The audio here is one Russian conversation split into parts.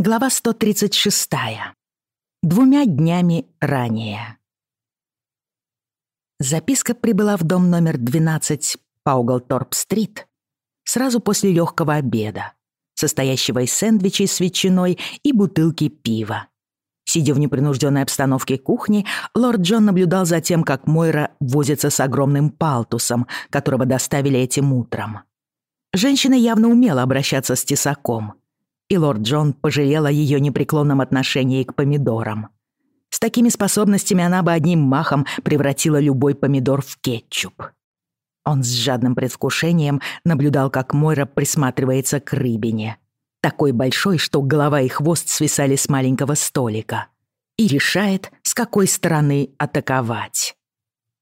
Глава 136. Двумя днями ранее. Записка прибыла в дом номер 12 Паугалторп-стрит сразу после легкого обеда, состоящего из сэндвичей с ветчиной и бутылки пива. Сидя в непринужденной обстановке кухни, лорд Джон наблюдал за тем, как Мойра возится с огромным палтусом, которого доставили этим утром. Женщина явно умела обращаться с тесаком — и лорд Джон пожалел о ее непреклонном отношении к помидорам. С такими способностями она бы одним махом превратила любой помидор в кетчуп. Он с жадным предвкушением наблюдал, как Мойра присматривается к рыбине. Такой большой, что голова и хвост свисали с маленького столика. И решает, с какой стороны атаковать.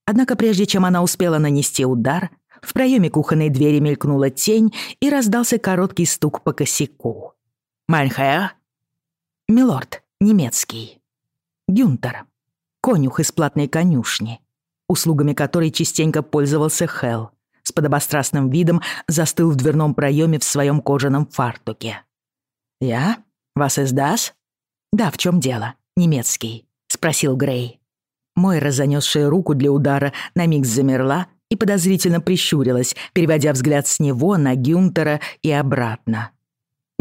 Однако прежде чем она успела нанести удар, в проеме кухонной двери мелькнула тень и раздался короткий стук по косяку. Майнхер? Милорд, немецкий. Гюнтер. Конюх из платной конюшни, услугами которой частенько пользовался Хелл. С подобострастным видом застыл в дверном проеме в своем кожаном фартуке. «Я? Вас издас?» «Да, в чем дело? Немецкий», — спросил Грей. Мойра, занесшая руку для удара, на миг замерла и подозрительно прищурилась, переводя взгляд с него на Гюнтера и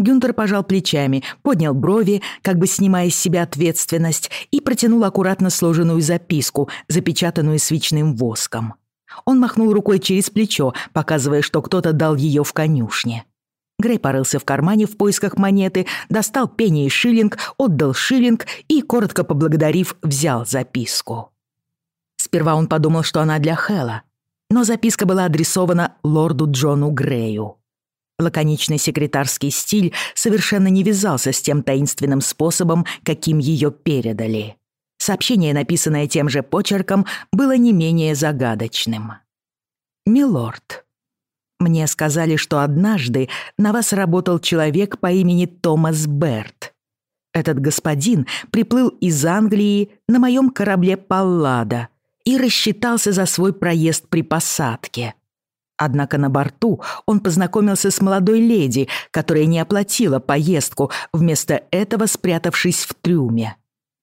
обратно. Гюнтер пожал плечами, поднял брови, как бы снимая с себя ответственность, и протянул аккуратно сложенную записку, запечатанную свечным воском. Он махнул рукой через плечо, показывая, что кто-то дал ее в конюшне. Грей порылся в кармане в поисках монеты, достал пенни и шиллинг, отдал шиллинг и, коротко поблагодарив, взял записку. Сперва он подумал, что она для Хэла, но записка была адресована лорду Джону Грею. Лаконичный секретарский стиль совершенно не вязался с тем таинственным способом, каким ее передали. Сообщение, написанное тем же почерком, было не менее загадочным. «Милорд, мне сказали, что однажды на вас работал человек по имени Томас Берт. Этот господин приплыл из Англии на моем корабле «Паллада» и рассчитался за свой проезд при посадке. Однако на борту он познакомился с молодой леди, которая не оплатила поездку, вместо этого спрятавшись в трюме.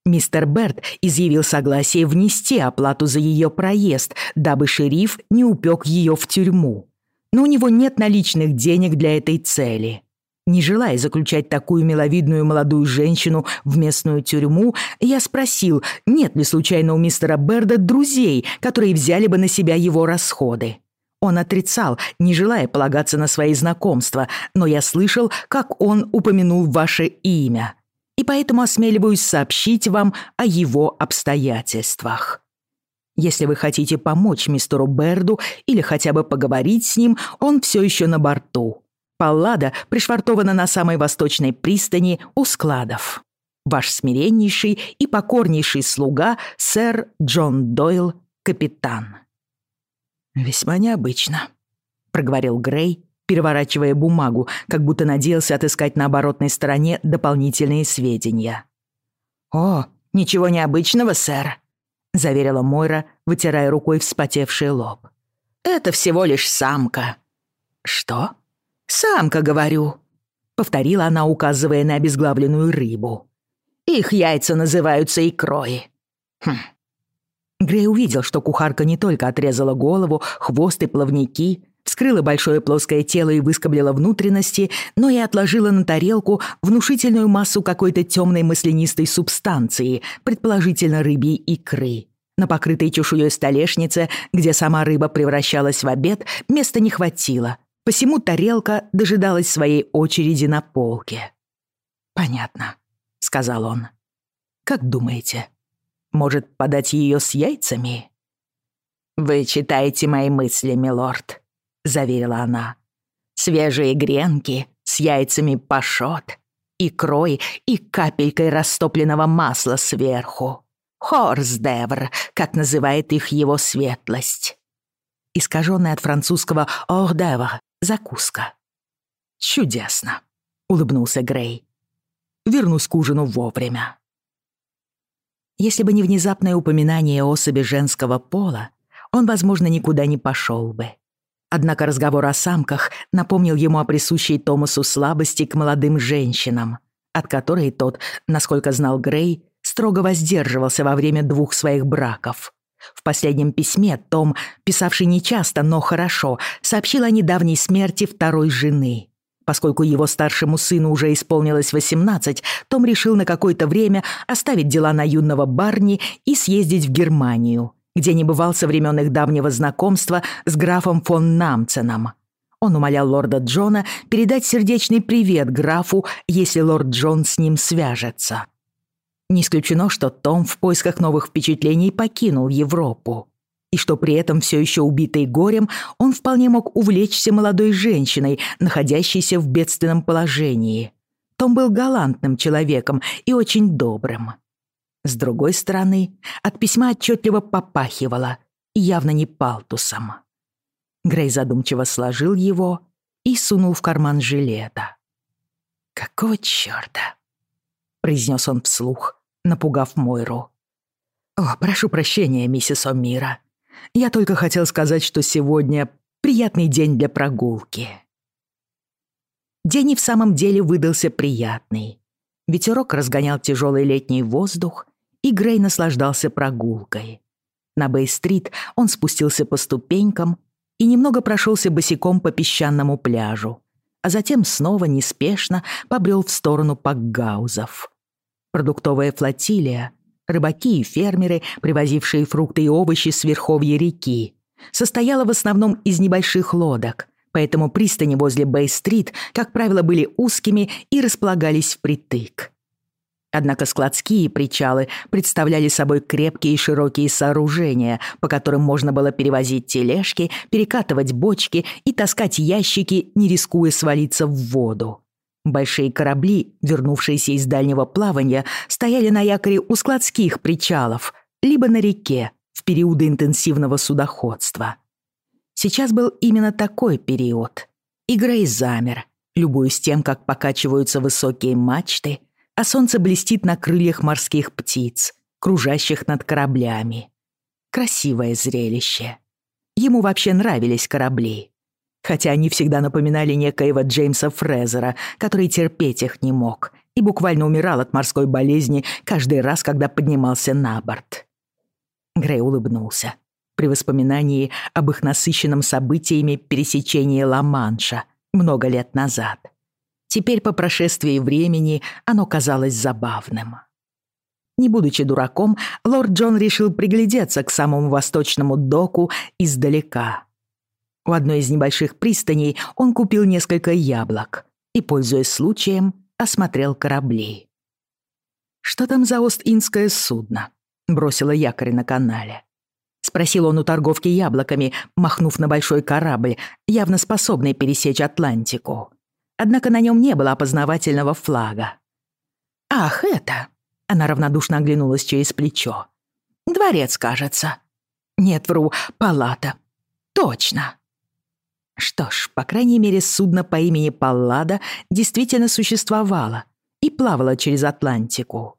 Мистер Берт изъявил согласие внести оплату за ее проезд, дабы шериф не упек ее в тюрьму. Но у него нет наличных денег для этой цели. Не желая заключать такую миловидную молодую женщину в местную тюрьму, я спросил, нет ли случайно у мистера Берда друзей, которые взяли бы на себя его расходы. Он отрицал, не желая полагаться на свои знакомства, но я слышал, как он упомянул ваше имя, и поэтому осмеливаюсь сообщить вам о его обстоятельствах. Если вы хотите помочь мистеру Берду или хотя бы поговорить с ним, он все еще на борту. Паллада пришвартована на самой восточной пристани у складов. Ваш смиреннейший и покорнейший слуга, сэр Джон Дойл, капитан. «Весьма необычно», — проговорил Грей, переворачивая бумагу, как будто надеялся отыскать на оборотной стороне дополнительные сведения. «О, ничего необычного, сэр», — заверила Мойра, вытирая рукой вспотевший лоб. «Это всего лишь самка». «Что?» «Самка, говорю», — повторила она, указывая на обезглавленную рыбу. «Их яйца называются икрой». «Хм, Грей увидел, что кухарка не только отрезала голову, хвост и плавники, вскрыла большое плоское тело и выскоблила внутренности, но и отложила на тарелку внушительную массу какой-то темной маслянистой субстанции, предположительно рыбьей икры. На покрытой чешуей столешнице, где сама рыба превращалась в обед, места не хватило, посему тарелка дожидалась своей очереди на полке. «Понятно», — сказал он. «Как думаете?» Может, подать ее с яйцами?» «Вы читаете мои мысли, милорд», — заверила она. «Свежие гренки с яйцами пашот, икрой и капелькой растопленного масла сверху. Хорсдевр, как называет их его светлость. Искаженная от французского «ордевр» — закуска. «Чудесно», — улыбнулся Грей. «Вернусь к ужину вовремя». Если бы не внезапное упоминание особи женского пола, он, возможно, никуда не пошел бы. Однако разговор о самках напомнил ему о присущей Томасу слабости к молодым женщинам, от которой тот, насколько знал Грей, строго воздерживался во время двух своих браков. В последнем письме Том, писавший нечасто, но хорошо, сообщил о недавней смерти второй жены. Поскольку его старшему сыну уже исполнилось 18, Том решил на какое-то время оставить дела на юного Барни и съездить в Германию, где не бывал со времен их давнего знакомства с графом фон Намценом. Он умолял лорда Джона передать сердечный привет графу, если лорд Джон с ним свяжется. Не исключено, что Том в поисках новых впечатлений покинул Европу и что при этом все еще убитый горем, он вполне мог увлечься молодой женщиной, находящейся в бедственном положении. Том был галантным человеком и очень добрым. С другой стороны, от письма отчетливо попахивало, и явно не палтусом. Грей задумчиво сложил его и сунул в карман жилета. «Какого черта? – произнес он вслух, напугав Мойру. «О, прошу прощения, миссис О'Мира», я только хотел сказать, что сегодня приятный день для прогулки. День и в самом деле выдался приятный. Ветерок разгонял тяжелый летний воздух, и Грей наслаждался прогулкой. На Бэй-стрит он спустился по ступенькам и немного прошелся босиком по песчаному пляжу, а затем снова неспешно побрел в сторону пакгаузов. Продуктовая флотилия рыбаки и фермеры, привозившие фрукты и овощи с верховья реки, состояла в основном из небольших лодок, поэтому пристани возле Бэй-стрит, как правило, были узкими и располагались впритык. Однако складские причалы представляли собой крепкие и широкие сооружения, по которым можно было перевозить тележки, перекатывать бочки и таскать ящики, не рискуя свалиться в воду. Большие корабли, вернувшиеся из дальнего плавания, стояли на якоре у складских причалов, либо на реке в периоды интенсивного судоходства. Сейчас был именно такой период. И Грей замер, любуясь тем, как покачиваются высокие мачты, а солнце блестит на крыльях морских птиц, кружащих над кораблями. Красивое зрелище. Ему вообще нравились корабли. хотя они всегда напоминали некоего Джеймса Фрезера, который терпеть их не мог и буквально умирал от морской болезни каждый раз, когда поднимался на борт. Грей улыбнулся при воспоминании об их насыщенном событиями пересечении Ла-Манша много лет назад. Теперь, по прошествии времени, оно казалось забавным. Не будучи дураком, лорд Джон решил приглядеться к самому восточному доку издалека — В одной из небольших пристаней он купил несколько яблок и, пользуясь случаем, осмотрел корабли. «Что там за Ост-Индское судно?» — бросила якорь на канале. Спросил он у торговки яблоками, махнув на большой корабль, явно способный пересечь Атлантику. Однако на нем не было опознавательного флага. «Ах, это!» — она равнодушно оглянулась через плечо. «Дворец, кажется». «Нет, вру, палата». «Точно!» Что ж, по крайней мере, судно по имени Паллада действительно существовало и плавало через Атлантику.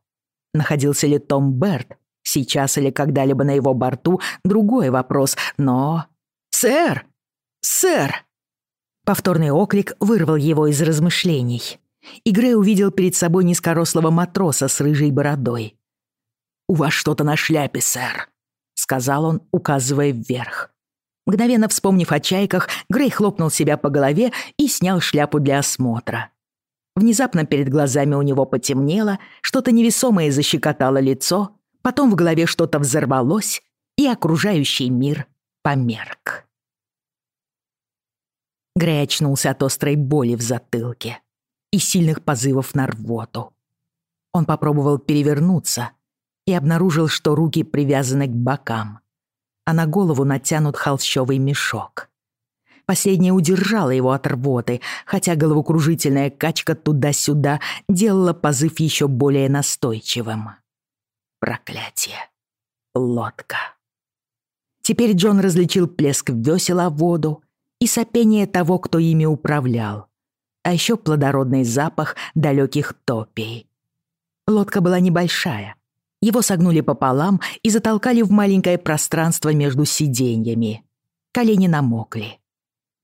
Находился ли Том Берт сейчас или когда-либо на его борту — другой вопрос, но... «Сэр! Сэр!» Повторный оклик вырвал его из размышлений. И Грей увидел перед собой низкорослого матроса с рыжей бородой. «У вас что-то на шляпе, сэр», — сказал он, указывая вверх. Мгновенно вспомнив о чайках, Грей хлопнул себя по голове и снял шляпу для осмотра. Внезапно перед глазами у него потемнело, что-то невесомое защекотало лицо, потом в голове что-то взорвалось, и окружающий мир померк. Грей очнулся от острой боли в затылке и сильных позывов на рвоту. Он попробовал перевернуться и обнаружил, что руки привязаны к бокам. а на голову натянут холщовый мешок. Последнее удержало его от рвоты, хотя головокружительная качка туда-сюда делала позыв еще более настойчивым. Проклятие. Лодка. Теперь Джон различил плеск весел воду и сопение того, кто ими управлял, а еще плодородный запах далеких топий. Лодка была небольшая, Его согнули пополам и затолкали в маленькое пространство между сиденьями. Колени намокли.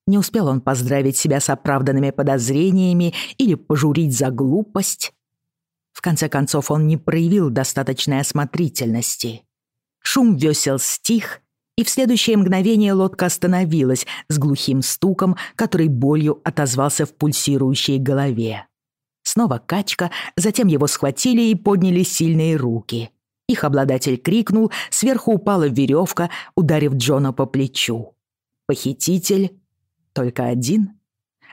Не успел он поздравить себя с оправданными подозрениями или пожурить за глупость. В конце концов, он не проявил достаточной осмотрительности. Шум весел стих, и в следующее мгновение лодка остановилась с глухим стуком, который болью отозвался в пульсирующей голове. Снова качка, затем его схватили и подняли сильные руки. Их обладатель крикнул, сверху упала веревка, ударив Джона по плечу. Похититель, только один,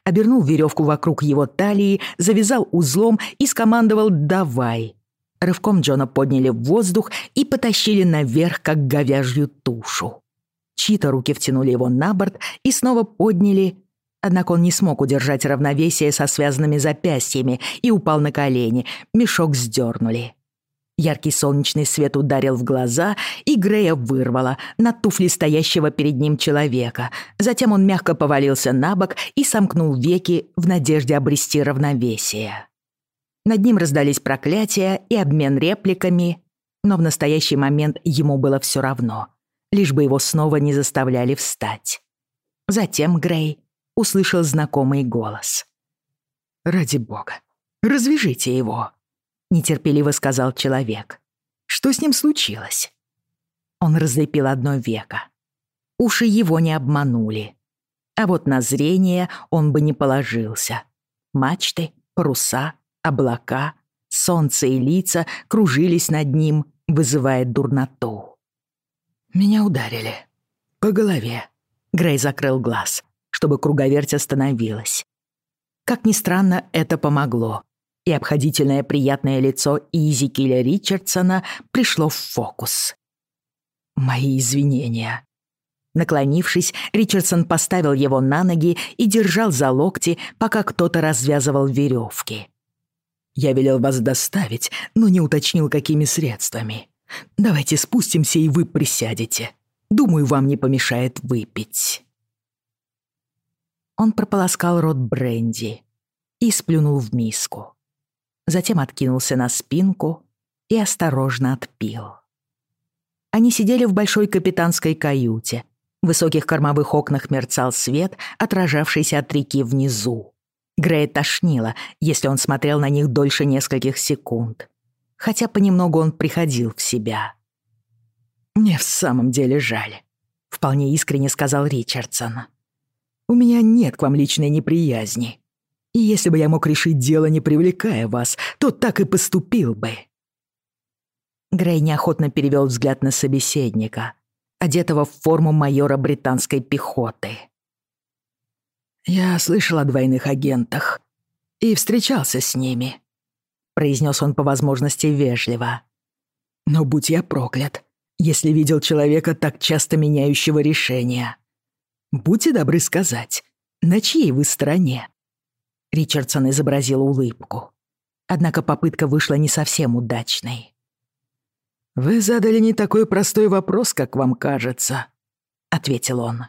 обернул веревку вокруг его талии, завязал узлом и скомандовал «давай». Рывком Джона подняли в воздух и потащили наверх, как говяжью тушу. Чьи-то руки втянули его на борт и снова подняли Однако он не смог удержать равновесие со связанными запястьями и упал на колени. Мешок сдёрнули. Яркий солнечный свет ударил в глаза, и Грея вырвало на туфли стоящего перед ним человека. Затем он мягко повалился на бок и сомкнул веки в надежде обрести равновесие. Над ним раздались проклятия и обмен репликами, но в настоящий момент ему было все равно, лишь бы его снова не заставляли встать. Затем Грей услышал знакомый голос. «Ради бога, развяжите его!» нетерпеливо сказал человек. Что с ним случилось? Он разлепил одно веко. Уши его не обманули. А вот на зрение он бы не положился. Мачты, паруса, облака, солнце и лица кружились над ним, вызывая дурноту. «Меня ударили. По голове». Грей закрыл глаз, чтобы круговерть остановилась. Как ни странно, это помогло. И обходительное приятное лицо Изикиля Ричардсона пришло в фокус. «Мои извинения». Наклонившись, Ричардсон поставил его на ноги и держал за локти, пока кто-то развязывал веревки. «Я велел вас доставить, но не уточнил, какими средствами. Давайте спустимся, и вы присядете. Думаю, вам не помешает выпить» он прополоскал рот бренди и сплюнул в миску. Затем откинулся на спинку и осторожно отпил. Они сидели в большой капитанской каюте. В высоких кормовых окнах мерцал свет, отражавшийся от реки внизу. Грея тошнило, если он смотрел на них дольше нескольких секунд. Хотя понемногу он приходил в себя. «Мне в самом деле жаль», — вполне искренне сказал Ричардсон. У меня нет к вам личной неприязни. И если бы я мог решить дело, не привлекая вас, то так и поступил бы». Грей неохотно перевел взгляд на собеседника, одетого в форму майора британской пехоты. «Я слышал о двойных агентах и встречался с ними», — произнес он по возможности вежливо. «Но будь я проклят, если видел человека, так часто меняющего решения. «Будьте добры сказать, на чьей вы стороне?» Ричардсон изобразил улыбку. Однако попытка вышла не совсем удачной. «Вы задали не такой простой вопрос, как вам кажется», — ответил он.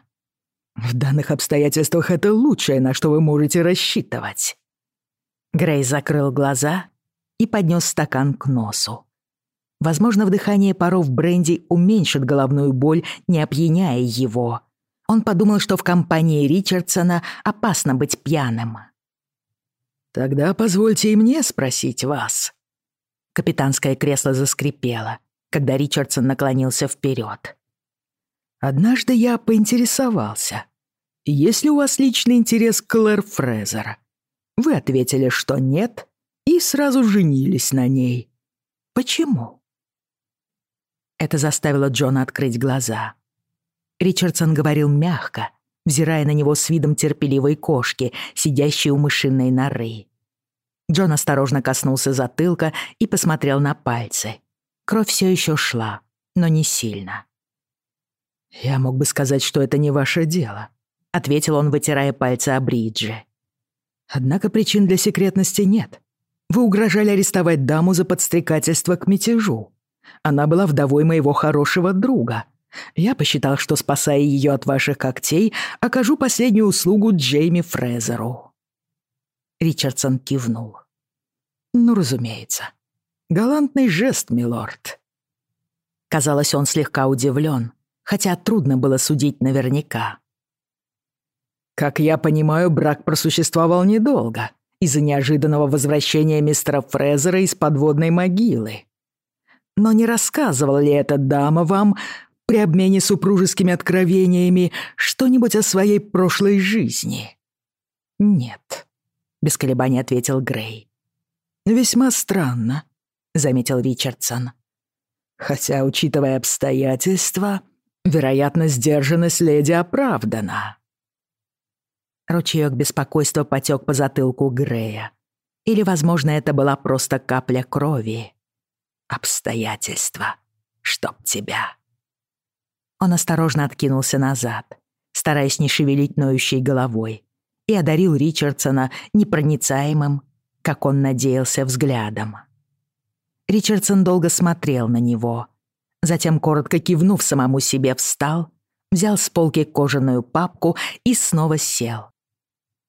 «В данных обстоятельствах это лучшее, на что вы можете рассчитывать». Грей закрыл глаза и поднес стакан к носу. Возможно, вдыхание паров бренди уменьшит головную боль, не опьяняя его — он подумал, что в компании Ричардсона опасно быть пьяным. «Тогда позвольте и мне спросить вас». Капитанское кресло заскрипело, когда Ричардсон наклонился вперед. «Однажды я поинтересовался, есть ли у вас личный интерес к Клэр Фрезер? Вы ответили, что нет, и сразу женились на ней. Почему?» Это заставило Джона открыть глаза. Ричардсон говорил мягко, взирая на него с видом терпеливой кошки, сидящей у мышиной норы. Джон осторожно коснулся затылка и посмотрел на пальцы. Кровь все еще шла, но не сильно. «Я мог бы сказать, что это не ваше дело», — ответил он, вытирая пальцы о бриджи. «Однако причин для секретности нет. Вы угрожали арестовать даму за подстрекательство к мятежу. Она была вдовой моего хорошего друга, я посчитал, что, спасая ее от ваших когтей, окажу последнюю услугу Джейми Фрезеру. Ричардсон кивнул. Ну, разумеется. Галантный жест, милорд. Казалось, он слегка удивлен, хотя трудно было судить наверняка. Как я понимаю, брак просуществовал недолго из-за неожиданного возвращения мистера Фрезера из подводной могилы. Но не рассказывала ли эта дама вам, при обмене супружескими откровениями что-нибудь о своей прошлой жизни? Нет, без колебаний ответил Грей. Весьма странно, заметил Ричардсон. Хотя, учитывая обстоятельства, вероятно, сдержанность леди оправдана. Ручеёк беспокойства потёк по затылку Грея. Или, возможно, это была просто капля крови. Обстоятельства. Чтоб тебя. Он осторожно откинулся назад, стараясь не шевелить ноющей головой, и одарил Ричардсона непроницаемым, как он надеялся, взглядом. Ричардсон долго смотрел на него. Затем, коротко кивнув самому себе, встал, взял с полки кожаную папку и снова сел.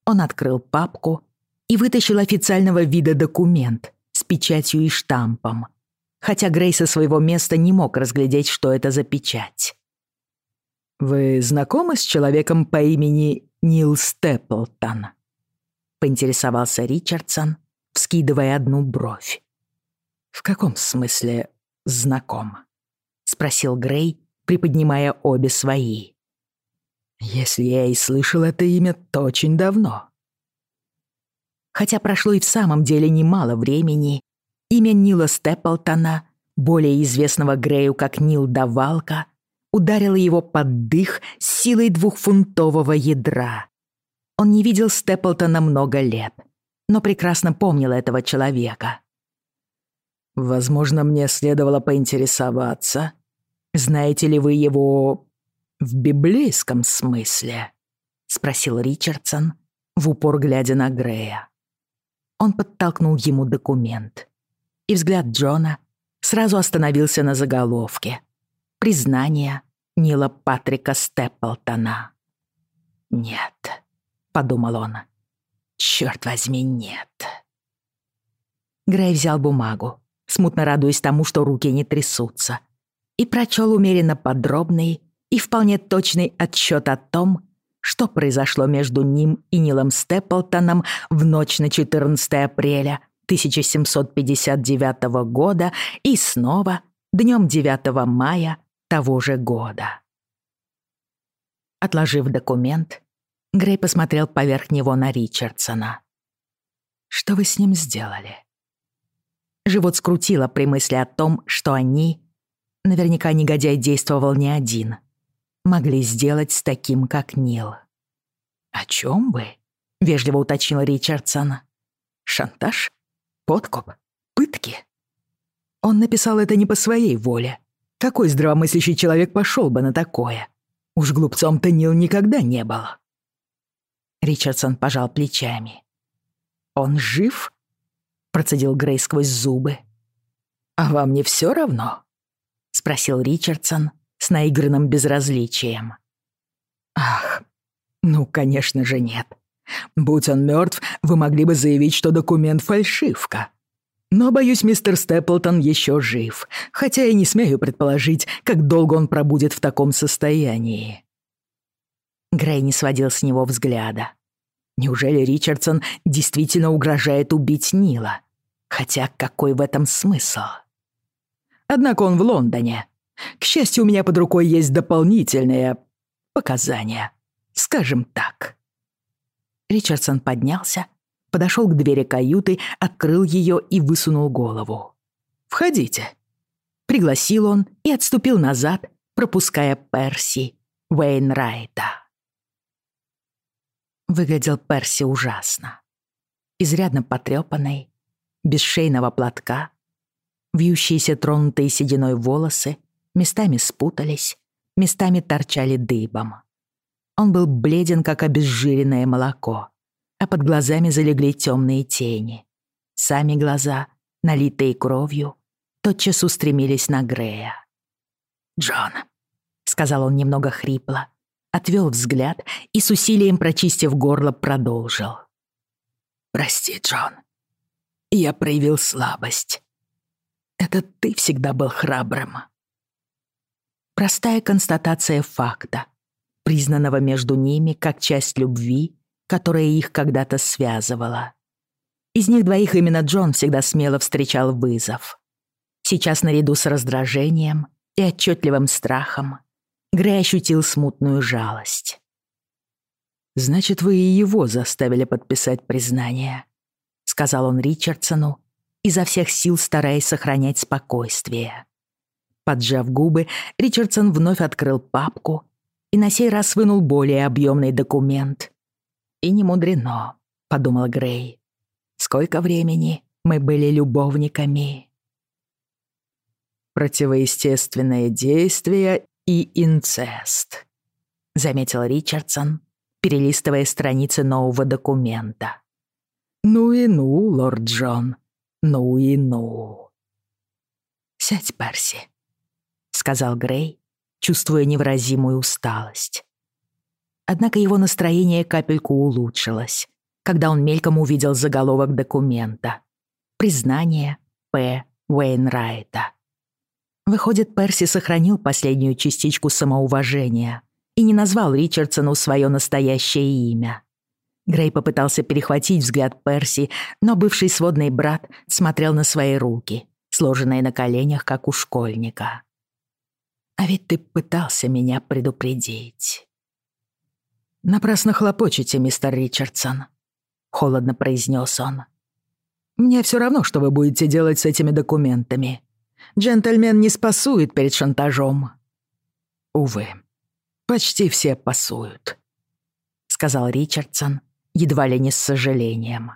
Он открыл папку и вытащил официального вида документ с печатью и штампом, хотя Грей со своего места не мог разглядеть, что это за печать. «Вы знакомы с человеком по имени Нил Степлтон?» — поинтересовался Ричардсон, вскидывая одну бровь. «В каком смысле знаком?» — спросил Грей, приподнимая обе свои. «Если я и слышал это имя, то очень давно». Хотя прошло и в самом деле немало времени, имя Нила Степлтона, более известного Грею как Нил Давалка, ударила его под дых силой двухфунтового ядра. Он не видел Степлтона много лет, но прекрасно помнил этого человека. «Возможно, мне следовало поинтересоваться, знаете ли вы его в библейском смысле?» — спросил Ричардсон, в упор глядя на Грея. Он подтолкнул ему документ. И взгляд Джона сразу остановился на заголовке. «Признание Нила Патрика Степлтона. «Нет», — подумал он. «Чёрт возьми, нет». Грей взял бумагу, смутно радуясь тому, что руки не трясутся, и прочел умеренно подробный и вполне точный отчет о том, что произошло между ним и Нилом Степлтоном в ночь на 14 апреля 1759 года и снова днем 9 мая того же года. Отложив документ, Грей посмотрел поверх него на Ричардсона. «Что вы с ним сделали?» Живот скрутило при мысли о том, что они, наверняка негодяй действовал не один, могли сделать с таким, как Нил. «О чем вы?» — вежливо уточнил Ричардсон. «Шантаж? Подкуп? Пытки?» Он написал это не по своей воле, какой здравомыслящий человек пошел бы на такое? Уж глупцом-то Нил никогда не было. Ричардсон пожал плечами. «Он жив?» — процедил Грей сквозь зубы. «А вам не все равно?» — спросил Ричардсон с наигранным безразличием. «Ах, ну, конечно же, нет. Будь он мертв, вы могли бы заявить, что документ — фальшивка. Но, боюсь, мистер Степлтон еще жив, хотя я не смею предположить, как долго он пробудет в таком состоянии». Грей не сводил с него взгляда. Неужели Ричардсон действительно угрожает убить Нила? Хотя какой в этом смысл? Однако он в Лондоне. К счастью, у меня под рукой есть дополнительные показания. Скажем так. Ричардсон поднялся подошел к двери каюты, открыл ее и высунул голову. «Входите!» Пригласил он и отступил назад, пропуская Перси Уэйнрайта. Выглядел Перси ужасно. Изрядно потрепанный, без шейного платка, вьющиеся тронутые сединой волосы местами спутались, местами торчали дыбом. Он был бледен, как обезжиренное молоко — а под глазами залегли темные тени. Сами глаза, налитые кровью, тотчас устремились на Грея. «Джон», — сказал он немного хрипло, отвел взгляд и с усилием прочистив горло продолжил. «Прости, Джон, я проявил слабость. Это ты всегда был храбрым. Простая констатация факта, признанного между ними как часть любви, которая их когда-то связывала. Из них двоих именно Джон всегда смело встречал вызов. Сейчас наряду с раздражением и отчетливым страхом Грей ощутил смутную жалость. «Значит, вы и его заставили подписать признание», — сказал он Ричардсону, изо всех сил стараясь сохранять спокойствие. Поджав губы, Ричардсон вновь открыл папку и на сей раз вынул более объемный документ. И не мудрено, подумал Грей. Сколько времени мы были любовниками. Противоестественное действие и инцест, заметил Ричардсон, перелистывая страницы нового документа. Ну и ну, лорд Джон, ну и ну. Сядь, Перси, сказал Грей, чувствуя невразимую усталость. Однако его настроение капельку улучшилось, когда он мельком увидел заголовок документа. «Признание П. Уэйнрайта». Выходит, Перси сохранил последнюю частичку самоуважения — и не назвал Ричардсону свое настоящее имя. Грей попытался перехватить взгляд Перси, но бывший сводный брат смотрел на свои руки, сложенные на коленях, как у школьника. «А ведь ты пытался меня предупредить». «Напрасно хлопочете, мистер Ричардсон», — холодно произнес он. «Мне все равно, что вы будете делать с этими документами. Джентльмен не спасует перед шантажом». «Увы, почти все пасуют», — сказал Ричардсон, едва ли не с сожалением.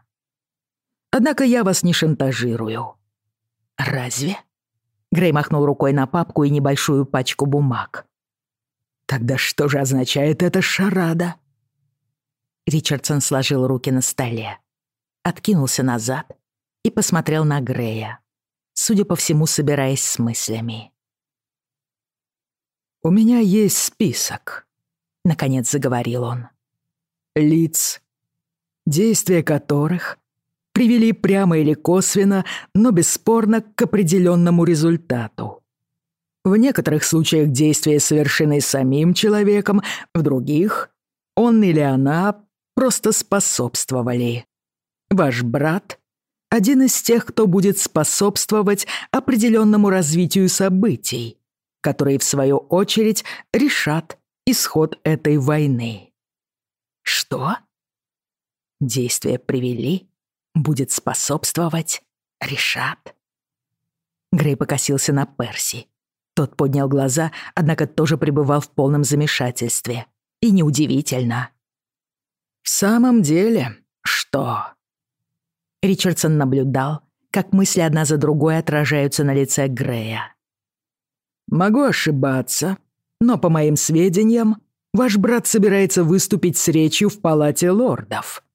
«Однако я вас не шантажирую». «Разве?» Грей махнул рукой на папку и небольшую пачку бумаг. Тогда что же означает эта шарада?» Ричардсон сложил руки на столе, откинулся назад и посмотрел на Грея, судя по всему, собираясь с мыслями. «У меня есть список», — наконец заговорил он. «Лиц, действия которых привели прямо или косвенно, но бесспорно к определенному результату. В некоторых случаях действия совершены самим человеком, в других он или она просто способствовали. Ваш брат — один из тех, кто будет способствовать определенному развитию событий, которые, в свою очередь, решат исход этой войны. Что? Действия привели, будет способствовать, решат. Грей покосился на Перси. Тот поднял глаза, однако тоже пребывал в полном замешательстве. И неудивительно. «В самом деле, что?» Ричардсон наблюдал, как мысли одна за другой отражаются на лице Грея. «Могу ошибаться, но, по моим сведениям, ваш брат собирается выступить с речью в Палате лордов.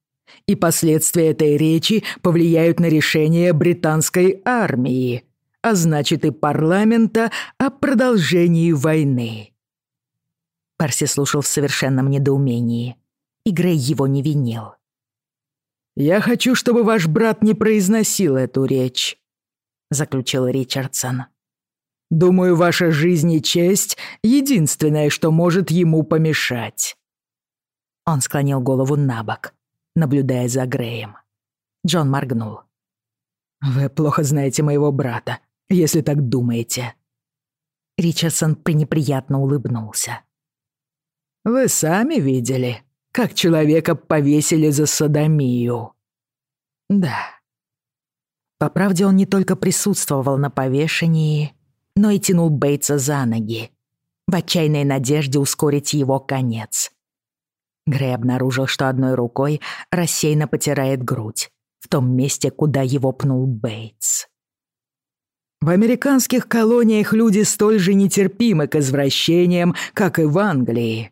И последствия этой речи повлияют на решение британской армии, а значит и парламента, о продолжении войны». Парси слушал в совершенном недоумении. И Грей его не винил. «Я хочу, чтобы ваш брат не произносил эту речь», — заключил Ричардсон. «Думаю, ваша жизнь и честь — единственное, что может ему помешать». Он склонил голову на бок, наблюдая за Греем. Джон моргнул. «Вы плохо знаете моего брата если так думаете». Ричардсон пренеприятно улыбнулся. «Вы сами видели, как человека повесили за садомию?» «Да». По правде, он не только присутствовал на повешении, но и тянул Бейтса за ноги, в отчаянной надежде ускорить его конец. Грей обнаружил, что одной рукой рассеянно потирает грудь, в том месте, куда его пнул Бейтс. В американских колониях люди столь же нетерпимы к извращениям, как и в Англии.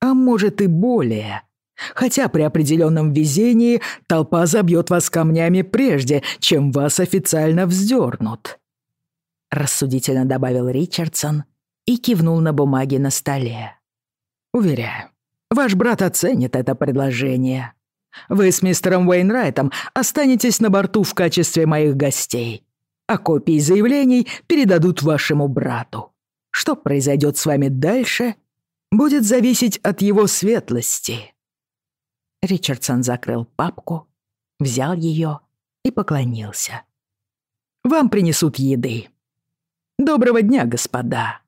А может и более. Хотя при определенном везении толпа забьет вас камнями прежде, чем вас официально вздернут. Рассудительно добавил Ричардсон и кивнул на бумаги на столе. Уверяю, ваш брат оценит это предложение. Вы с мистером Уэйнрайтом останетесь на борту в качестве моих гостей а копии заявлений передадут вашему брату. Что произойдет с вами дальше, будет зависеть от его светлости». Ричардсон закрыл папку, взял ее и поклонился. «Вам принесут еды. Доброго дня, господа!»